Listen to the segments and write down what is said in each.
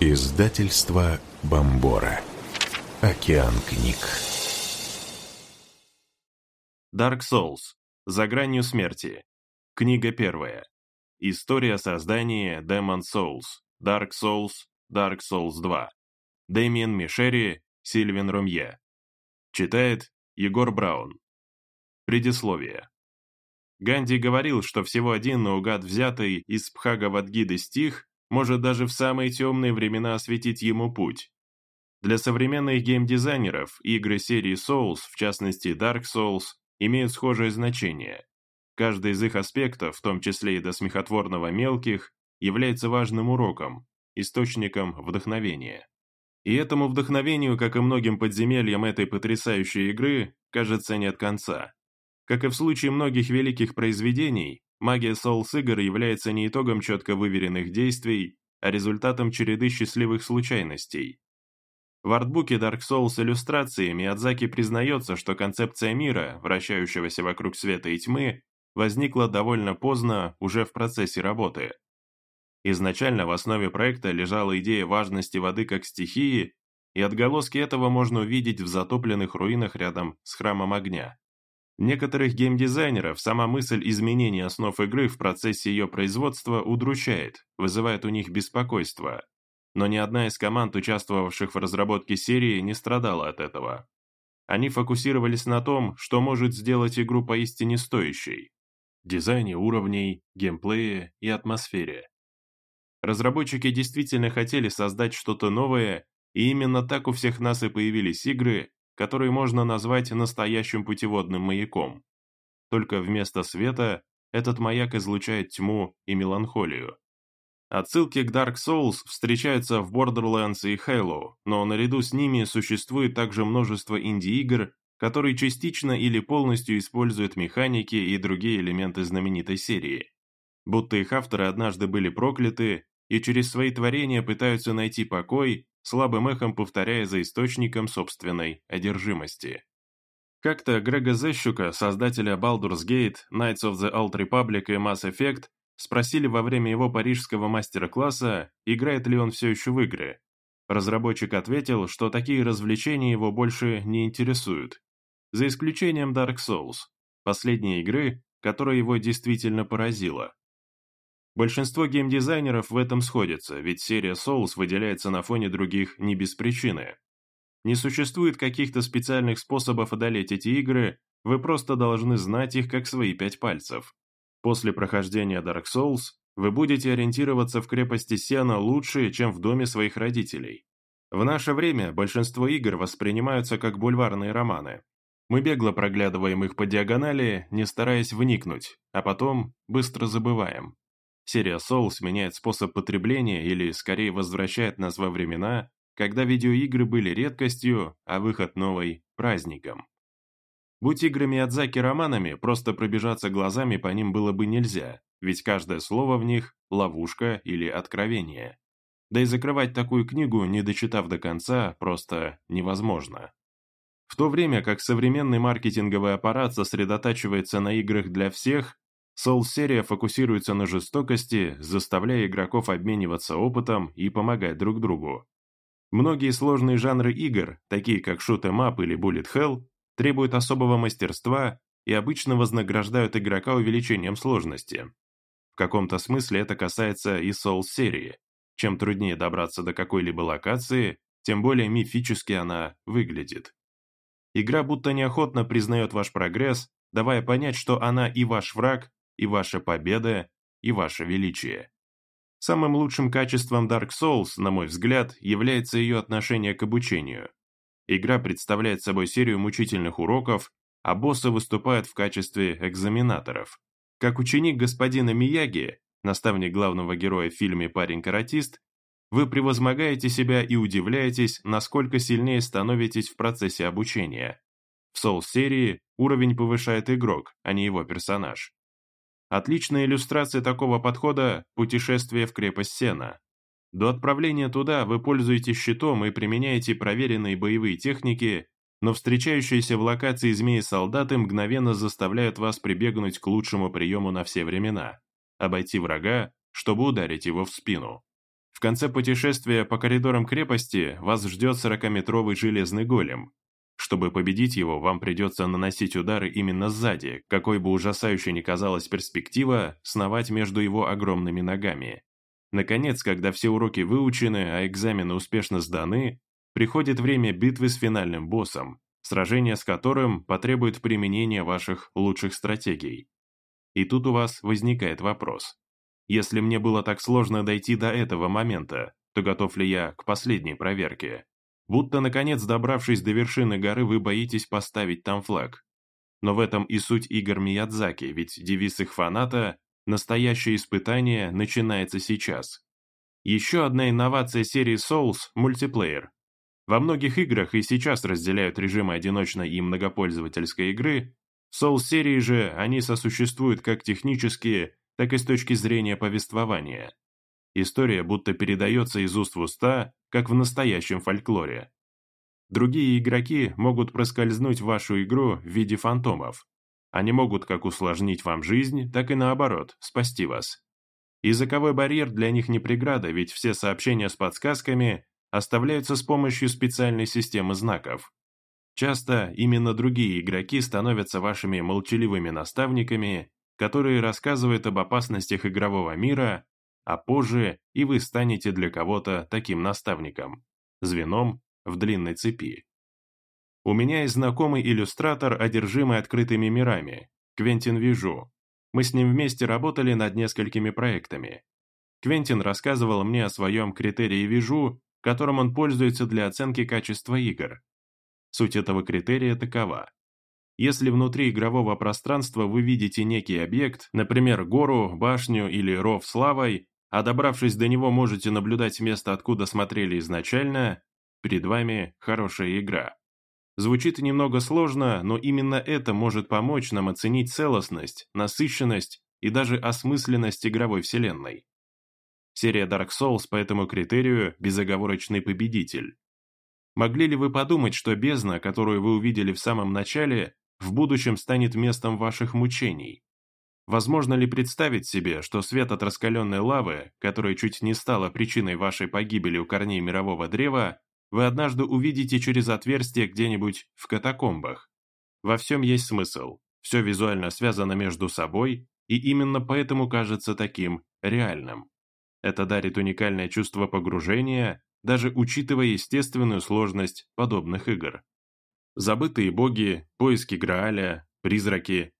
Издательство Бомбора. Океан книг. Dark Souls. За гранью смерти. Книга первая. История создания Demon Souls. Dark Souls. Dark Souls 2. Дэмиен Мишери, Сильвин Румье. Читает Егор Браун. Предисловие. Ганди говорил, что всего один наугад взятый из Пхагавадгиды стих может даже в самые темные времена осветить ему путь. Для современных геймдизайнеров игры серии Souls, в частности Dark Souls, имеют схожее значение. Каждый из их аспектов, в том числе и до смехотворного мелких, является важным уроком, источником вдохновения. И этому вдохновению, как и многим подземельям этой потрясающей игры, кажется нет конца. Как и в случае многих великих произведений, магия Souls игр является не итогом четко выверенных действий, а результатом череды счастливых случайностей. В артбуке Dark Souls иллюстрации Миядзаки признается, что концепция мира, вращающегося вокруг света и тьмы, возникла довольно поздно, уже в процессе работы. Изначально в основе проекта лежала идея важности воды как стихии, и отголоски этого можно увидеть в затопленных руинах рядом с храмом огня. Некоторых геймдизайнеров сама мысль изменения основ игры в процессе ее производства удручает, вызывает у них беспокойство. Но ни одна из команд, участвовавших в разработке серии, не страдала от этого. Они фокусировались на том, что может сделать игру поистине стоящей. Дизайне уровней, геймплее и атмосфере. Разработчики действительно хотели создать что-то новое, и именно так у всех нас и появились игры, который можно назвать настоящим путеводным маяком. Только вместо света этот маяк излучает тьму и меланхолию. Отсылки к Dark Souls встречаются в Borderlands и Halo, но наряду с ними существует также множество инди-игр, которые частично или полностью используют механики и другие элементы знаменитой серии. Будто их авторы однажды были прокляты и через свои творения пытаются найти покой слабым эхом повторяя за источником собственной одержимости. Как-то Грега Зещука, создателя Baldur's Gate, Knights of the Old Republic и Mass Effect, спросили во время его парижского мастер-класса, играет ли он все еще в игры. Разработчик ответил, что такие развлечения его больше не интересуют. За исключением Dark Souls, последней игры, которая его действительно поразила. Большинство геймдизайнеров в этом сходятся, ведь серия Souls выделяется на фоне других не без причины. Не существует каких-то специальных способов одолеть эти игры, вы просто должны знать их как свои пять пальцев. После прохождения Dark Souls вы будете ориентироваться в крепости Сена лучше, чем в доме своих родителей. В наше время большинство игр воспринимаются как бульварные романы. Мы бегло проглядываем их по диагонали, не стараясь вникнуть, а потом быстро забываем. Серия Souls меняет способ потребления или, скорее, возвращает нас во времена, когда видеоигры были редкостью, а выход новой – праздником. Будь играми Адзаки романами, просто пробежаться глазами по ним было бы нельзя, ведь каждое слово в них – ловушка или откровение. Да и закрывать такую книгу, не дочитав до конца, просто невозможно. В то время как современный маркетинговый аппарат сосредотачивается на играх для всех, Soul-серия фокусируется на жестокости, заставляя игроков обмениваться опытом и помогать друг другу. Многие сложные жанры игр, такие как shoot-em-up или bullet hell, требуют особого мастерства и обычно вознаграждают игрока увеличением сложности. В каком-то смысле это касается и Souls-серии. Чем труднее добраться до какой-либо локации, тем более мифически она выглядит. Игра будто неохотно признает ваш прогресс, давая понять, что она и ваш враг, и ваша победа, и ваше величие. Самым лучшим качеством Dark Souls, на мой взгляд, является ее отношение к обучению. Игра представляет собой серию мучительных уроков, а боссы выступают в качестве экзаменаторов. Как ученик господина Мияги, наставник главного героя в фильме «Парень-каратист», вы превозмогаете себя и удивляетесь, насколько сильнее становитесь в процессе обучения. В Souls-серии уровень повышает игрок, а не его персонаж. Отличная иллюстрация такого подхода – путешествие в крепость Сена. До отправления туда вы пользуетесь щитом и применяете проверенные боевые техники, но встречающиеся в локации змеи-солдаты мгновенно заставляют вас прибегнуть к лучшему приему на все времена – обойти врага, чтобы ударить его в спину. В конце путешествия по коридорам крепости вас ждет 40-метровый железный голем. Чтобы победить его, вам придется наносить удары именно сзади, какой бы ужасающей ни казалась перспектива, сновать между его огромными ногами. Наконец, когда все уроки выучены, а экзамены успешно сданы, приходит время битвы с финальным боссом, сражение с которым потребует применения ваших лучших стратегий. И тут у вас возникает вопрос. Если мне было так сложно дойти до этого момента, то готов ли я к последней проверке? Будто, наконец, добравшись до вершины горы, вы боитесь поставить там флаг. Но в этом и суть игр Миядзаки, ведь девиз их фаната Настоящее испытание начинается сейчас. Еще одна инновация серии Souls – мультиплеер. Во многих играх и сейчас разделяют режимы одиночной и многопользовательской игры, Souls-серии же они сосуществуют как технические, так и с точки зрения повествования. История будто передается из уст в уста, как в настоящем фольклоре. Другие игроки могут проскользнуть в вашу игру в виде фантомов, они могут как усложнить вам жизнь, так и наоборот, спасти вас. Языковой барьер для них не преграда, ведь все сообщения с подсказками оставляются с помощью специальной системы знаков. Часто именно другие игроки становятся вашими молчаливыми наставниками, которые рассказывают об опасностях игрового мира, а позже и вы станете для кого-то таким наставником, звеном в длинной цепи. У меня есть знакомый иллюстратор, одержимый открытыми мирами, Квентин Вижу. Мы с ним вместе работали над несколькими проектами. Квентин рассказывал мне о своем критерии Вижу, которым он пользуется для оценки качества игр. Суть этого критерия такова. Если внутри игрового пространства вы видите некий объект, например, гору, башню или ров с лавой, а добравшись до него можете наблюдать место, откуда смотрели изначально, перед вами хорошая игра. Звучит немного сложно, но именно это может помочь нам оценить целостность, насыщенность и даже осмысленность игровой вселенной. Серия Dark Souls по этому критерию – безоговорочный победитель. Могли ли вы подумать, что бездна, которую вы увидели в самом начале, в будущем станет местом ваших мучений? Возможно ли представить себе, что свет от раскаленной лавы, которая чуть не стала причиной вашей погибели у корней мирового древа, вы однажды увидите через отверстие где-нибудь в катакомбах. Во всем есть смысл, все визуально связано между собой, и именно поэтому кажется таким реальным. Это дарит уникальное чувство погружения, даже учитывая естественную сложность подобных игр. Забытые боги, поиски Грааля, призраки.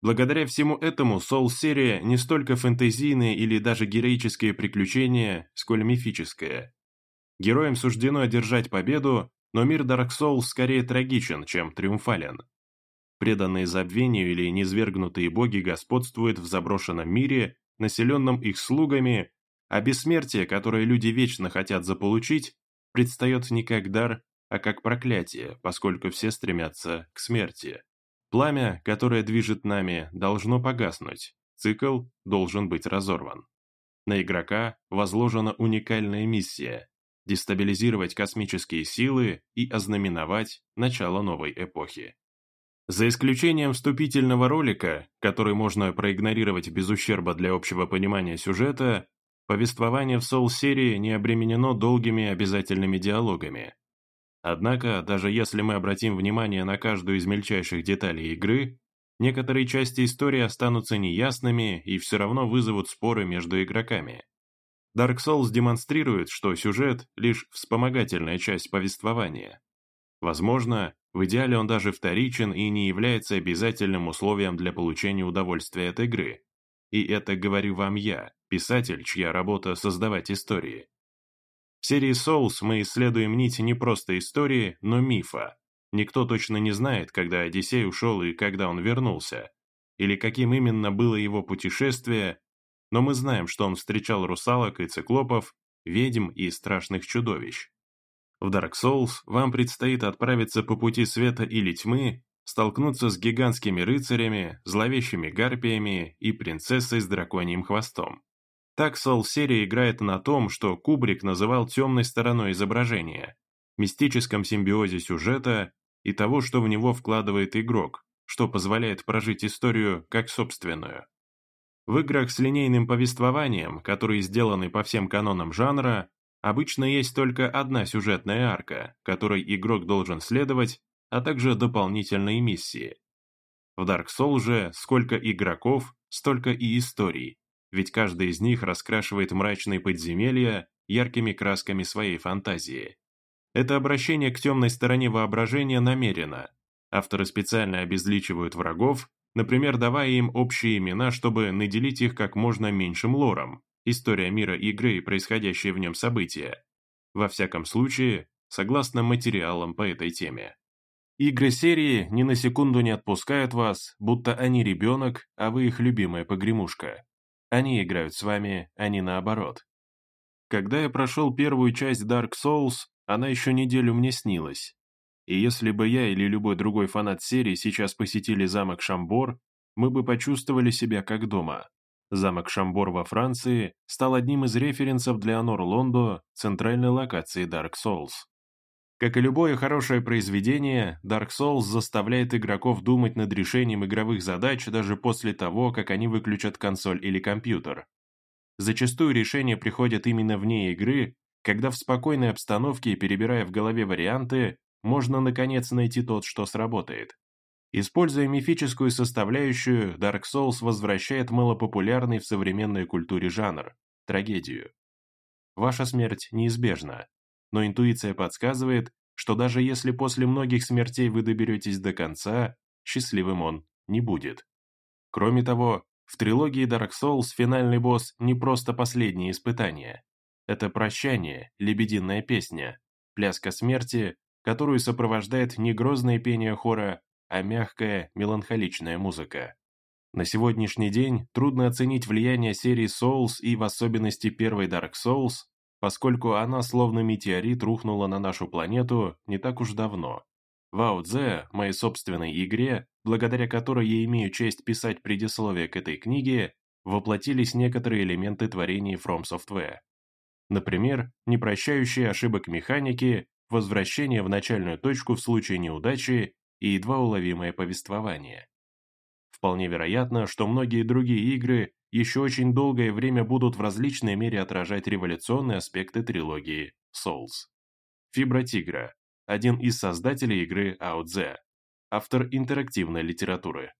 Благодаря всему этому Soul-серия не столько фэнтезийные или даже героические приключения, сколь мифическая. Героям суждено одержать победу, но мир Dark Souls скорее трагичен, чем триумфален. Преданные забвению или низвергнутые боги господствуют в заброшенном мире, населенном их слугами, а бессмертие, которое люди вечно хотят заполучить, предстает не как дар, а как проклятие, поскольку все стремятся к смерти. Пламя, которое движет нами, должно погаснуть, цикл должен быть разорван. На игрока возложена уникальная миссия дестабилизировать космические силы и ознаменовать начало новой эпохи. За исключением вступительного ролика, который можно проигнорировать без ущерба для общего понимания сюжета, повествование в Soul-серии не обременено долгими обязательными диалогами. Однако, даже если мы обратим внимание на каждую из мельчайших деталей игры, некоторые части истории останутся неясными и все равно вызовут споры между игроками. Dark Souls демонстрирует, что сюжет – лишь вспомогательная часть повествования. Возможно, в идеале он даже вторичен и не является обязательным условием для получения удовольствия от игры. И это говорю вам я, писатель, чья работа – создавать истории. В серии Souls мы исследуем нить не просто истории, но мифа. Никто точно не знает, когда Одиссей ушел и когда он вернулся, или каким именно было его путешествие, но мы знаем, что он встречал русалок и циклопов, ведьм и страшных чудовищ. В Dark Souls вам предстоит отправиться по пути света или тьмы, столкнуться с гигантскими рыцарями, зловещими гарпиями и принцессой с драконьим хвостом. Так Soul-серия играет на том, что Кубрик называл темной стороной изображения, мистическом симбиозе сюжета и того, что в него вкладывает игрок, что позволяет прожить историю как собственную. В играх с линейным повествованием, которые сделаны по всем канонам жанра, обычно есть только одна сюжетная арка, которой игрок должен следовать, а также дополнительные миссии. В Dark Souls же сколько игроков, столько и историй, ведь каждый из них раскрашивает мрачные подземелья яркими красками своей фантазии. Это обращение к темной стороне воображения намеренно. Авторы специально обезличивают врагов, например, давая им общие имена, чтобы наделить их как можно меньшим лором, история мира игры и происходящие в нем события. Во всяком случае, согласно материалам по этой теме. Игры серии ни на секунду не отпускают вас, будто они ребенок, а вы их любимая погремушка. Они играют с вами, а не наоборот. Когда я прошел первую часть Dark Souls, она еще неделю мне снилась. И если бы я или любой другой фанат серии сейчас посетили замок Шамбор, мы бы почувствовали себя как дома. Замок Шамбор во Франции стал одним из референсов для Анор Лондо, центральной локации Dark Souls. Как и любое хорошее произведение, Dark Souls заставляет игроков думать над решением игровых задач даже после того, как они выключат консоль или компьютер. Зачастую решения приходят именно вне игры, когда в спокойной обстановке, перебирая в голове варианты, можно наконец найти тот, что сработает. Используя мифическую составляющую, Dark Souls возвращает малопопулярный в современной культуре жанр – трагедию. Ваша смерть неизбежна, но интуиция подсказывает, что даже если после многих смертей вы доберетесь до конца, счастливым он не будет. Кроме того, в трилогии Dark Souls финальный босс не просто последнее испытание. Это прощание, лебединая песня, пляска смерти, которую сопровождает не грозное пение хора, а мягкая, меланхоличная музыка. На сегодняшний день трудно оценить влияние серии Souls и в особенности первой Dark Souls поскольку она словно метеорит рухнула на нашу планету не так уж давно. Вао Цзэ, моей собственной игре, благодаря которой я имею честь писать предисловие к этой книге, воплотились некоторые элементы творений From Software. Например, непрощающие ошибок механики, возвращение в начальную точку в случае неудачи и едва уловимое повествование. Вполне вероятно, что многие другие игры еще очень долгое время будут в различной мере отражать революционные аспекты трилогии Souls. Фибра Тигра – один из создателей игры Out автор интерактивной литературы.